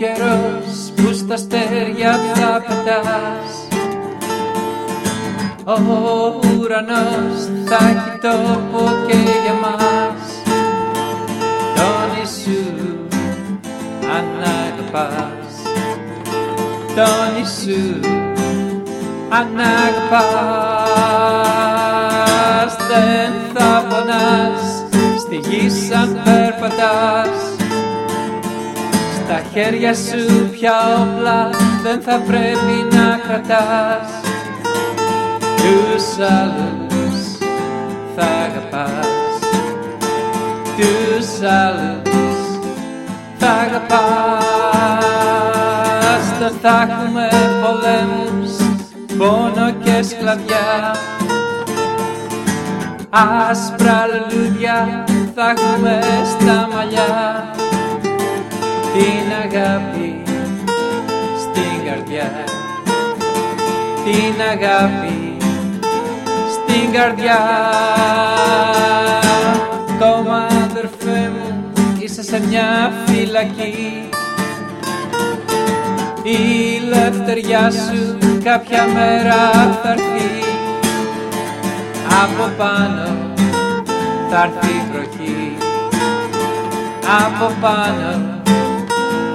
καιρός που στα αστέρια θα πετάς. Ο ουρανός θα έχει τόπο και για μας. Τον Ιησού αν αγαπάς. Τον Ιησού αν αγαπάς. Δεν θα πονάς στη γη σαν περπατάς. Στα χέρια σου πια όπλα δεν θα πρέπει να κρατάς. Τους άλλους θα αγαπάς. Τους άλλους θα αγαπάς. Δεν θα έχουμε πολέμους, πόνο και σκλαβιά άσπρα λουλούδια θα έχουμε στα μαλλιά την αγάπη στην καρδιά. Την αγάπη στην καρδιά. Κόμμα αδερφέ μου είσαι σε μια φυλακή. Η ελευθεριά σου κάποια μέρα θα έρθει. Από πάνω θα έρθει η βροχή. Από πάνω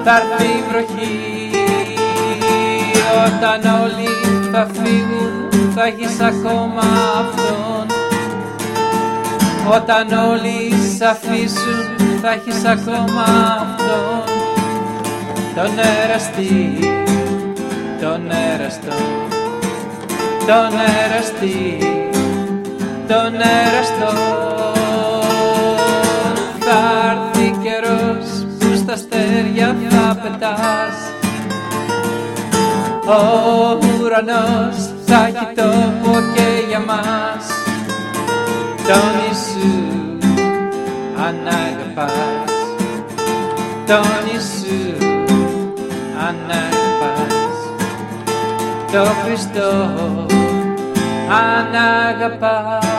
θα έρθει η βροχή. Όταν όλοι θα φύγουν θα έχεις ακόμα αυτόν. Όταν όλοι σ' αφήσουν θα έχεις ακόμα αυτόν. Τον εραστή, τον εραστό, τον εραστή τον εραστό ο ουρανός θα έχει τόπο και για μας. Τον Ιησού αν αγαπάς τον Ιησού αν αγαπάς τον Χριστό αν αγαπάς